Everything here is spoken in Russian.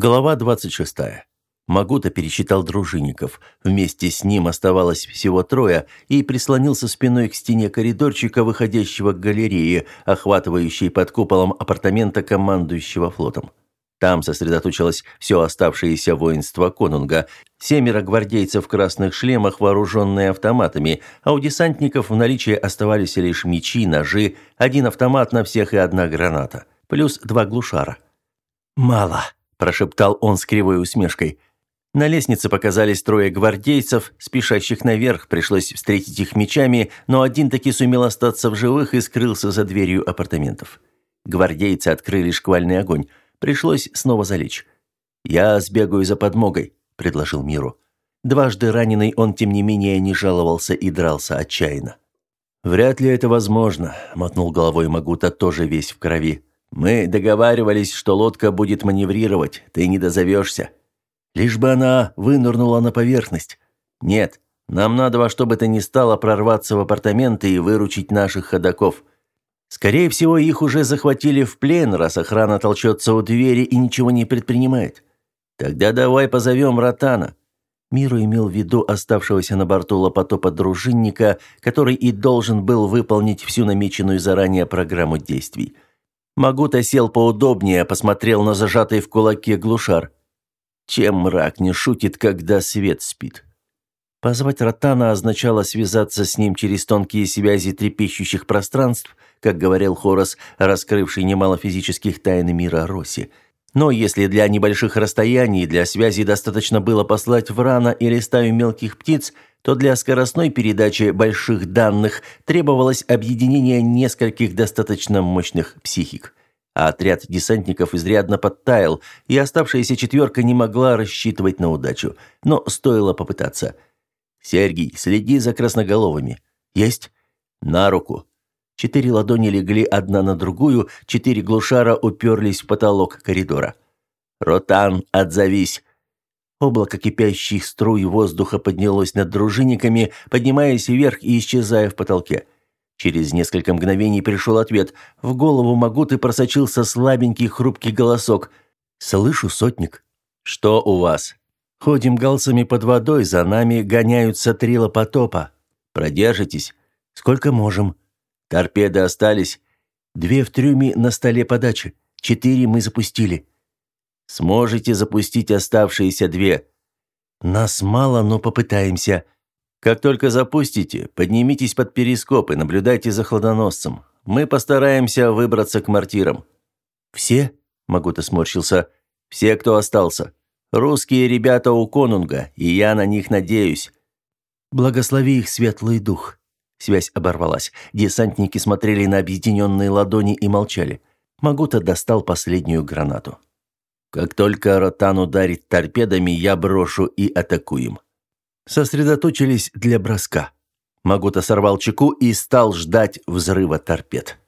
Глава 26. Магута пересчитал дружинников. Вместе с ним оставалось всего трое и прислонился спиной к стене коридорчика, выходящего к галерее, охватывающей под куполом апартамента командующего флотом. Там сосредоточилось все оставшееся воинство конунга. Семеро гвардейцев в красных шлемах, вооруженные автоматами, а у десантников в наличии оставались лишь мечи, ножи, один автомат на всех и одна граната, плюс два глушара. «Мало», прошептал он с кривой усмешкой. На лестнице показались трое гвардейцев, спешащих наверх, пришлось встретить их мечами, но один таки сумел остаться в живых и скрылся за дверью апартаментов. Гвардейцы открыли шквальный огонь. Пришлось снова залечь. «Я сбегаю за подмогой», — предложил Миру. Дважды раненый он, тем не менее, не жаловался и дрался отчаянно. «Вряд ли это возможно», — мотнул головой Магута, тоже весь в крови. Мы договаривались, что лодка будет маневрировать, ты не дозовешься. Лишь бы она вынырнула на поверхность. Нет, нам надо во что бы то ни стало прорваться в апартаменты и выручить наших ходаков. Скорее всего, их уже захватили в плен, раз охрана толчется у двери и ничего не предпринимает. Тогда давай позовем Ротана. Миру имел в виду оставшегося на борту лопотопа дружинника, который и должен был выполнить всю намеченную заранее программу действий – Магута сел поудобнее, посмотрел на зажатый в кулаке глушар. Чем мрак не шутит, когда свет спит? Позвать Ротана означало связаться с ним через тонкие связи трепещущих пространств, как говорил Хорос, раскрывший немало физических тайн мира Роси. Но если для небольших расстояний для связи достаточно было послать Врана или стаю мелких птиц – то для скоростной передачи больших данных требовалось объединение нескольких достаточно мощных психик. А отряд десантников изрядно подтаял, и оставшаяся четверка не могла рассчитывать на удачу. Но стоило попытаться. «Сергий, следи за красноголовыми». «Есть?» «На руку». Четыре ладони легли одна на другую, четыре глушара уперлись в потолок коридора. «Ротан, отзовись!» Облако кипящих струй воздуха поднялось над дружинниками, поднимаясь вверх и исчезая в потолке. Через несколько мгновений пришел ответ. В голову Магуты просочился слабенький хрупкий голосок. «Слышу, сотник». «Что у вас?» «Ходим галсами под водой, за нами гоняются три лопотопа. Продержитесь?» «Сколько можем?» «Торпеды остались?» «Две в трюме на столе подачи. Четыре мы запустили». Сможете запустить оставшиеся две. Нас мало, но попытаемся. Как только запустите, поднимитесь под перископ и наблюдайте за хладоносцем. Мы постараемся выбраться к мортирам. Все? Магута сморщился. Все, кто остался. Русские ребята у конунга, и я на них надеюсь. Благослови их светлый дух. Связь оборвалась. Десантники смотрели на объединенные ладони и молчали. Магута достал последнюю гранату. Как только Ротан ударит торпедами, я брошу и атакуем. Сосредоточились для броска. Магута сорвал чеку и стал ждать взрыва торпед.